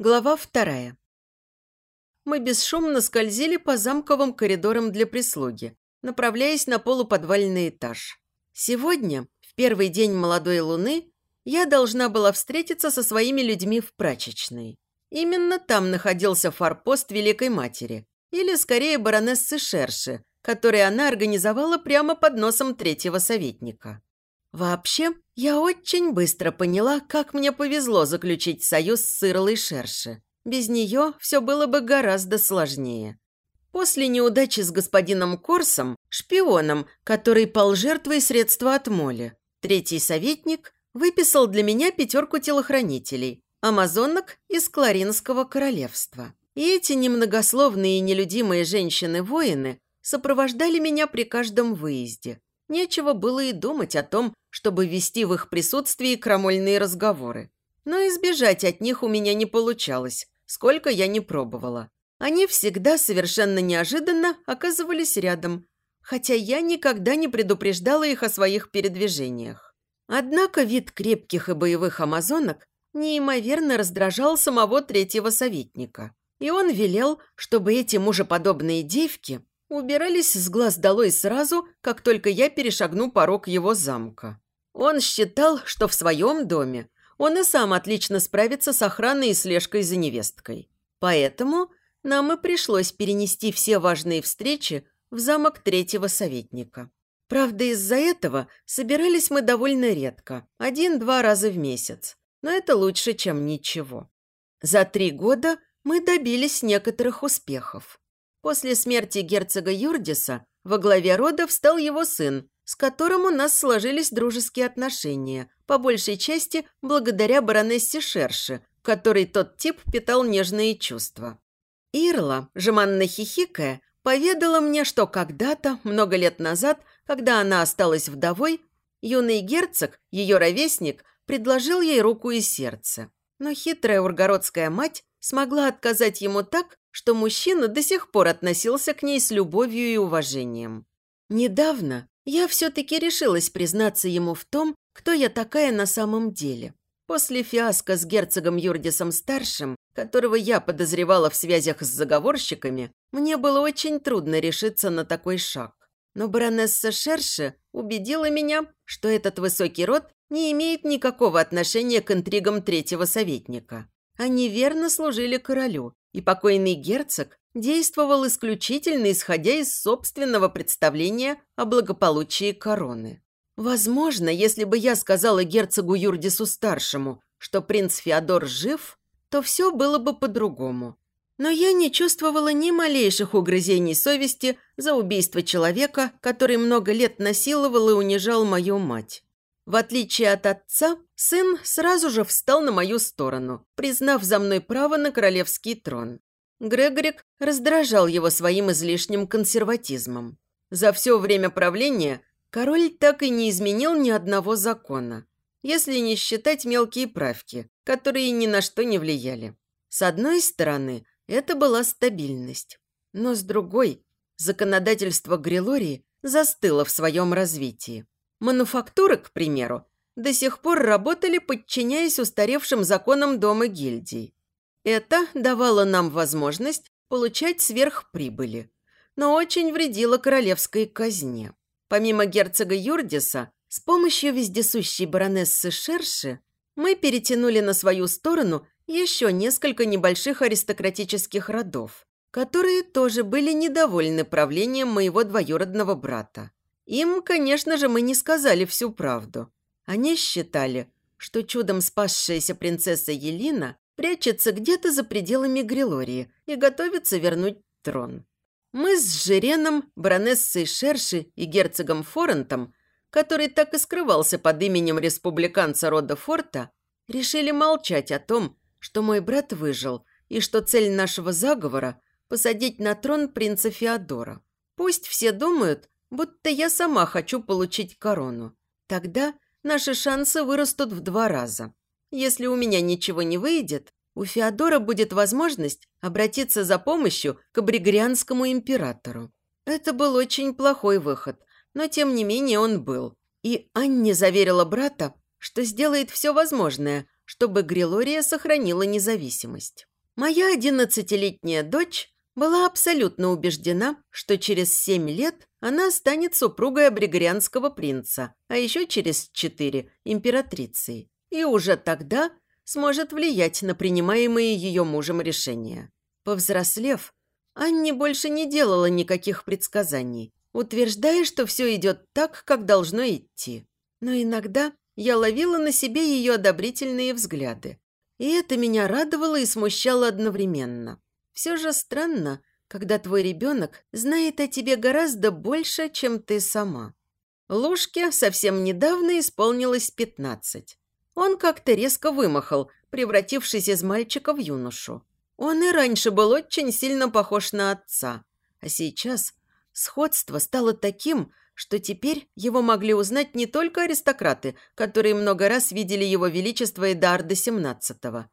Глава вторая. Мы бесшумно скользили по замковым коридорам для прислуги, направляясь на полуподвальный этаж. Сегодня, в первый день молодой луны, я должна была встретиться со своими людьми в прачечной. Именно там находился форпост Великой Матери, или скорее баронессы Шерши, который она организовала прямо под носом третьего советника. Вообще, я очень быстро поняла, как мне повезло заключить союз с Ирлой Шерши. Без нее все было бы гораздо сложнее. После неудачи с господином Корсом, шпионом, который пал жертвой средства от моли, третий советник выписал для меня пятерку телохранителей, амазонок из Кларинского королевства. И эти немногословные и нелюдимые женщины-воины сопровождали меня при каждом выезде. Нечего было и думать о том, чтобы вести в их присутствии крамольные разговоры. Но избежать от них у меня не получалось, сколько я не пробовала. Они всегда совершенно неожиданно оказывались рядом, хотя я никогда не предупреждала их о своих передвижениях. Однако вид крепких и боевых амазонок неимоверно раздражал самого третьего советника. И он велел, чтобы эти мужеподобные девки убирались с глаз долой сразу, как только я перешагну порог его замка. Он считал, что в своем доме он и сам отлично справится с охраной и слежкой за невесткой. Поэтому нам и пришлось перенести все важные встречи в замок третьего советника. Правда, из-за этого собирались мы довольно редко, один-два раза в месяц. Но это лучше, чем ничего. За три года мы добились некоторых успехов. После смерти герцога Юрдиса во главе рода встал его сын, с которым у нас сложились дружеские отношения, по большей части благодаря баронессе Шерши, которой тот тип питал нежные чувства. Ирла, жеманно хихикая, поведала мне, что когда-то, много лет назад, когда она осталась вдовой, юный герцог, ее ровесник, предложил ей руку и сердце. Но хитрая ургородская мать смогла отказать ему так, что мужчина до сих пор относился к ней с любовью и уважением. Недавно я все-таки решилась признаться ему в том, кто я такая на самом деле. После фиаско с герцогом Юрдисом-старшим, которого я подозревала в связях с заговорщиками, мне было очень трудно решиться на такой шаг. Но баронесса Шерше убедила меня, что этот высокий род не имеет никакого отношения к интригам третьего советника. Они верно служили королю, и покойный герцог действовал исключительно исходя из собственного представления о благополучии короны. Возможно, если бы я сказала герцогу Юрдису-старшему, что принц Феодор жив, то все было бы по-другому. Но я не чувствовала ни малейших угрызений совести за убийство человека, который много лет насиловал и унижал мою мать. В отличие от отца, сын сразу же встал на мою сторону, признав за мной право на королевский трон. Грегорик раздражал его своим излишним консерватизмом. За все время правления король так и не изменил ни одного закона, если не считать мелкие правки, которые ни на что не влияли. С одной стороны, это была стабильность, но с другой, законодательство Грилории застыло в своем развитии. Мануфактуры, к примеру, до сих пор работали, подчиняясь устаревшим законам дома гильдий. Это давало нам возможность получать сверхприбыли, но очень вредило королевской казне. Помимо герцога Юрдиса, с помощью вездесущей баронессы Шерши мы перетянули на свою сторону еще несколько небольших аристократических родов, которые тоже были недовольны правлением моего двоюродного брата. Им, конечно же, мы не сказали всю правду. Они считали, что чудом спасшаяся принцесса Елина прячется где-то за пределами Грилории и готовится вернуть трон. Мы с Жиреном, баронессой Шерши и герцогом Форентом, который так и скрывался под именем республиканца рода Форта, решили молчать о том, что мой брат выжил и что цель нашего заговора – посадить на трон принца Феодора. Пусть все думают, будто я сама хочу получить корону. Тогда наши шансы вырастут в два раза. Если у меня ничего не выйдет, у Феодора будет возможность обратиться за помощью к абригорианскому императору. Это был очень плохой выход, но тем не менее он был. И Анне заверила брата, что сделает все возможное, чтобы Грилория сохранила независимость. Моя одиннадцатилетняя дочь была абсолютно убеждена, что через семь лет она станет супругой абригорианского принца, а еще через четыре – императрицей, и уже тогда сможет влиять на принимаемые ее мужем решения. Повзрослев, Анни больше не делала никаких предсказаний, утверждая, что все идет так, как должно идти. Но иногда я ловила на себе ее одобрительные взгляды. И это меня радовало и смущало одновременно. Все же странно, когда твой ребенок знает о тебе гораздо больше, чем ты сама. Лушке совсем недавно исполнилось пятнадцать. Он как-то резко вымахал, превратившись из мальчика в юношу. Он и раньше был очень сильно похож на отца, а сейчас сходство стало таким, что теперь его могли узнать не только аристократы, которые много раз видели его величество Эдарда XVII,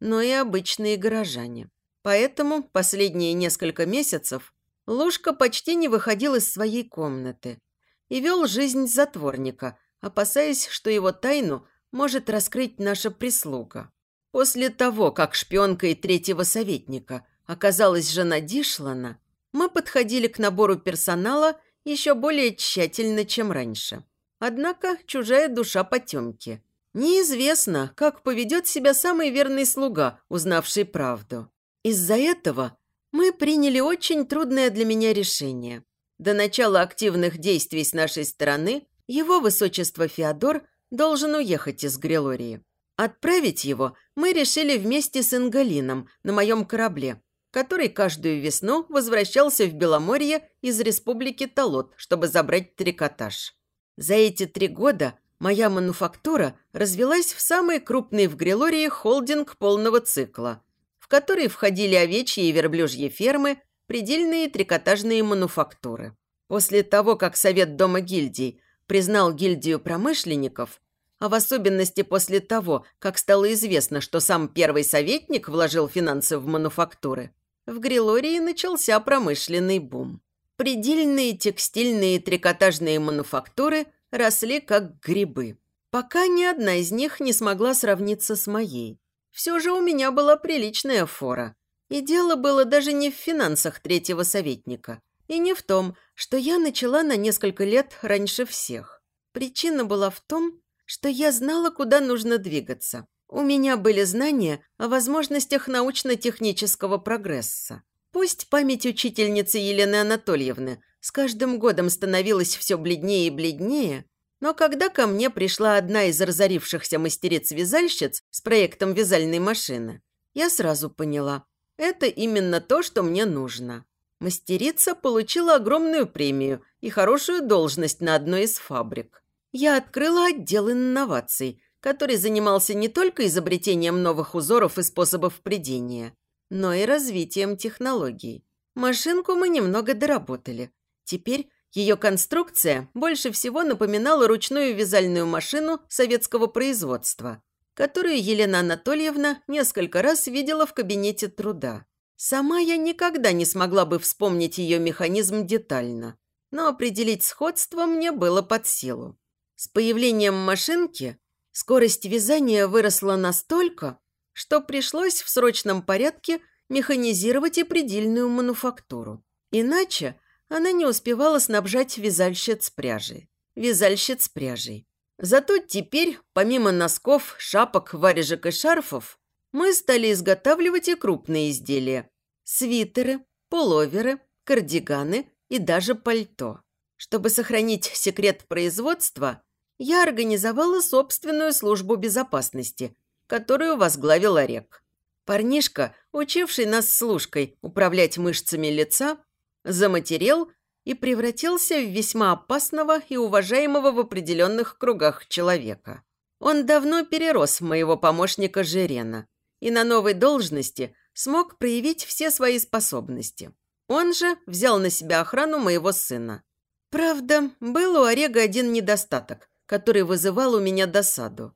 но и обычные горожане. Поэтому последние несколько месяцев Лушка почти не выходил из своей комнаты и вел жизнь затворника, опасаясь, что его тайну может раскрыть наша прислуга. После того, как шпионкой третьего советника оказалась жена Дишлана, мы подходили к набору персонала еще более тщательно, чем раньше. Однако чужая душа потемки. Неизвестно, как поведет себя самый верный слуга, узнавший правду. Из-за этого мы приняли очень трудное для меня решение. До начала активных действий с нашей стороны его высочество Феодор должен уехать из Грелории. Отправить его мы решили вместе с Ингалином на моем корабле, который каждую весну возвращался в Беломорье из республики Талот, чтобы забрать трикотаж. За эти три года моя мануфактура развелась в самый крупный в Грелории холдинг полного цикла – которые входили овечьи и верблюжьи фермы, предельные трикотажные мануфактуры. После того, как Совет Дома гильдий признал гильдию промышленников, а в особенности после того, как стало известно, что сам первый советник вложил финансы в мануфактуры, в Грилории начался промышленный бум. Предельные текстильные трикотажные мануфактуры росли как грибы, пока ни одна из них не смогла сравниться с моей. Все же у меня была приличная фора. И дело было даже не в финансах третьего советника. И не в том, что я начала на несколько лет раньше всех. Причина была в том, что я знала, куда нужно двигаться. У меня были знания о возможностях научно-технического прогресса. Пусть память учительницы Елены Анатольевны с каждым годом становилась все бледнее и бледнее, но когда ко мне пришла одна из разорившихся мастериц-вязальщиц с проектом вязальной машины, я сразу поняла, это именно то, что мне нужно. Мастерица получила огромную премию и хорошую должность на одной из фабрик. Я открыла отдел инноваций, который занимался не только изобретением новых узоров и способов придения, но и развитием технологий. Машинку мы немного доработали. Теперь ее конструкция больше всего напоминала ручную вязальную машину советского производства, которую Елена Анатольевна несколько раз видела в кабинете труда. Сама я никогда не смогла бы вспомнить ее механизм детально, но определить сходство мне было под силу. С появлением машинки скорость вязания выросла настолько, что пришлось в срочном порядке механизировать и предельную мануфактуру. Иначе она не успевала снабжать вязальщиц пряжей. Вязальщиц пряжей. Зато теперь, помимо носков, шапок, варежек и шарфов, мы стали изготавливать и крупные изделия. Свитеры, пуловеры, кардиганы и даже пальто. Чтобы сохранить секрет производства, я организовала собственную службу безопасности, которую возглавил Орек. Парнишка, учивший нас с Лужкой управлять мышцами лица, заматерел и превратился в весьма опасного и уважаемого в определенных кругах человека. Он давно перерос моего помощника Жерена и на новой должности смог проявить все свои способности. Он же взял на себя охрану моего сына. Правда, был у Орега один недостаток, который вызывал у меня досаду.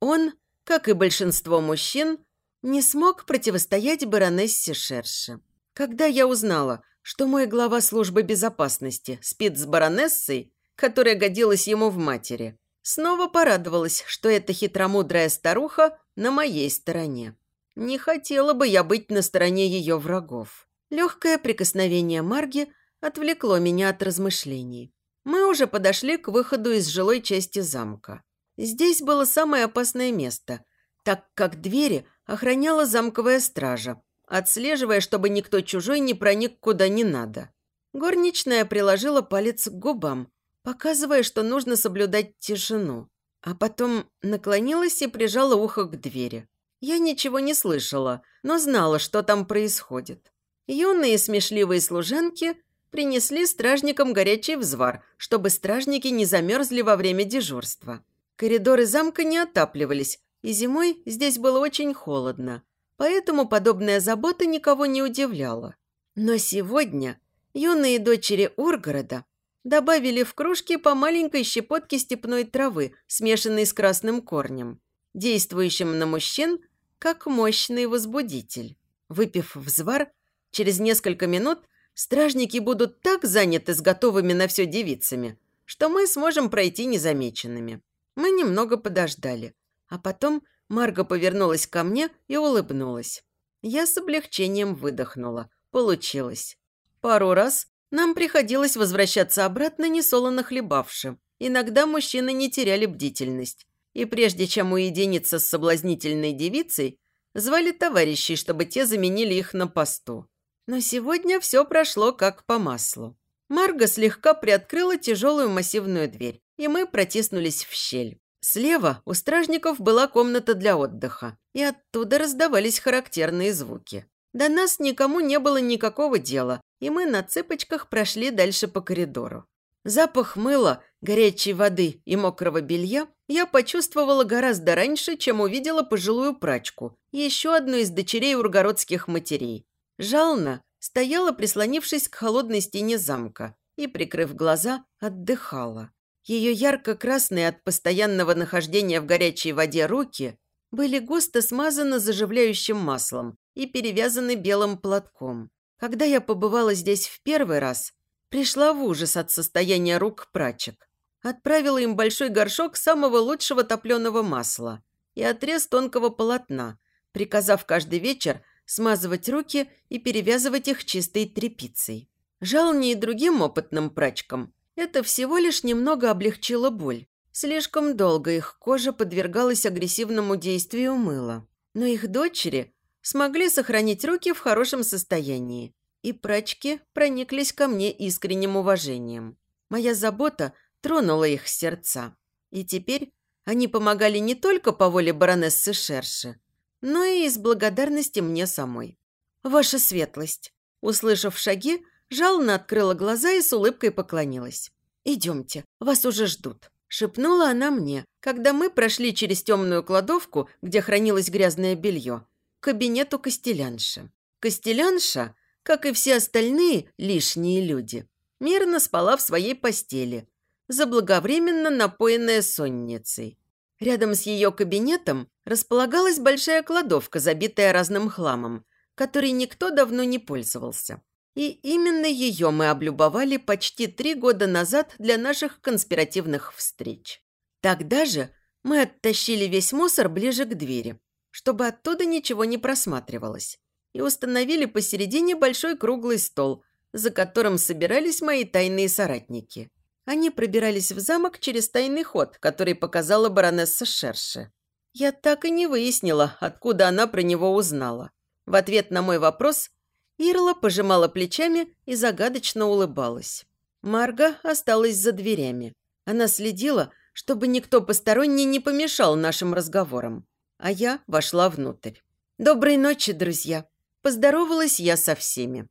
Он, как и большинство мужчин, не смог противостоять баронессе Шерше. Когда я узнала, что мой глава службы безопасности спит с баронессой, которая годилась ему в матери. Снова порадовалась, что эта хитромудрая старуха на моей стороне. Не хотела бы я быть на стороне ее врагов. Легкое прикосновение Марги отвлекло меня от размышлений. Мы уже подошли к выходу из жилой части замка. Здесь было самое опасное место, так как двери охраняла замковая стража, отслеживая, чтобы никто чужой не проник куда не надо. Горничная приложила палец к губам, показывая, что нужно соблюдать тишину, а потом наклонилась и прижала ухо к двери. Я ничего не слышала, но знала, что там происходит. Юные смешливые служанки принесли стражникам горячий взвар, чтобы стражники не замерзли во время дежурства. Коридоры замка не отапливались, и зимой здесь было очень холодно, поэтому подобная забота никого не удивляла. Но сегодня юные дочери Ургорода добавили в кружки по маленькой щепотке степной травы, смешанной с красным корнем, действующим на мужчин как мощный возбудитель. Выпив взвар, через несколько минут стражники будут так заняты с готовыми на все девицами, что мы сможем пройти незамеченными. Мы немного подождали, а потом Марга повернулась ко мне и улыбнулась. Я с облегчением выдохнула. Получилось. Пару раз нам приходилось возвращаться обратно, несолоно хлебавши. Иногда мужчины не теряли бдительность и прежде чем уединиться с соблазнительной девицей, звали товарищей, чтобы те заменили их на посту. Но сегодня все прошло как по маслу. Марга слегка приоткрыла тяжелую массивную дверь, и мы протиснулись в щель. Слева у стражников была комната для отдыха, и оттуда раздавались характерные звуки. До нас никому не было никакого дела, и мы на цыпочках прошли дальше по коридору. Запах мыла, горячей воды и мокрого белья я почувствовала гораздо раньше, чем увидела пожилую прачку, еще одну из дочерей ургородских матерей. Жална стояла, прислонившись к холодной стене замка, и, прикрыв глаза, отдыхала. Ее ярко-красные от постоянного нахождения в горячей воде руки были густо смазаны заживляющим маслом и перевязаны белым платком. Когда я побывала здесь в первый раз, Пришла в ужас от состояния рук прачек. Отправила им большой горшок самого лучшего топленого масла и отрез тонкого полотна, приказав каждый вечер смазывать руки и перевязывать их чистой тряпицей. Жални и другим опытным прачкам это всего лишь немного облегчило боль. Слишком долго их кожа подвергалась агрессивному действию мыла. Но их дочери смогли сохранить руки в хорошем состоянии и прачки прониклись ко мне искренним уважением. Моя забота тронула их сердца. И теперь они помогали не только по воле баронессы Шерши, но и из благодарности мне самой. «Ваша светлость!» Услышав шаги, жално открыла глаза и с улыбкой поклонилась. «Идемте, вас уже ждут», – шепнула она мне, когда мы прошли через темную кладовку, где хранилось грязное белье, к кабинету Костелянши. Костелянша как и все остальные лишние люди, мирно спала в своей постели, заблаговременно напоенная сонницей. Рядом с ее кабинетом располагалась большая кладовка, забитая разным хламом, который никто давно не пользовался. И именно ее мы облюбовали почти три года назад для наших конспиративных встреч. Тогда же мы оттащили весь мусор ближе к двери, чтобы оттуда ничего не просматривалось и установили посередине большой круглый стол, за которым собирались мои тайные соратники. Они пробирались в замок через тайный ход, который показала баронесса Шерше. Я так и не выяснила, откуда она про него узнала. В ответ на мой вопрос Ирла пожимала плечами и загадочно улыбалась. Марга осталась за дверями. Она следила, чтобы никто посторонний не помешал нашим разговорам. А я вошла внутрь. «Доброй ночи, друзья!» Поздоровалась я со всеми.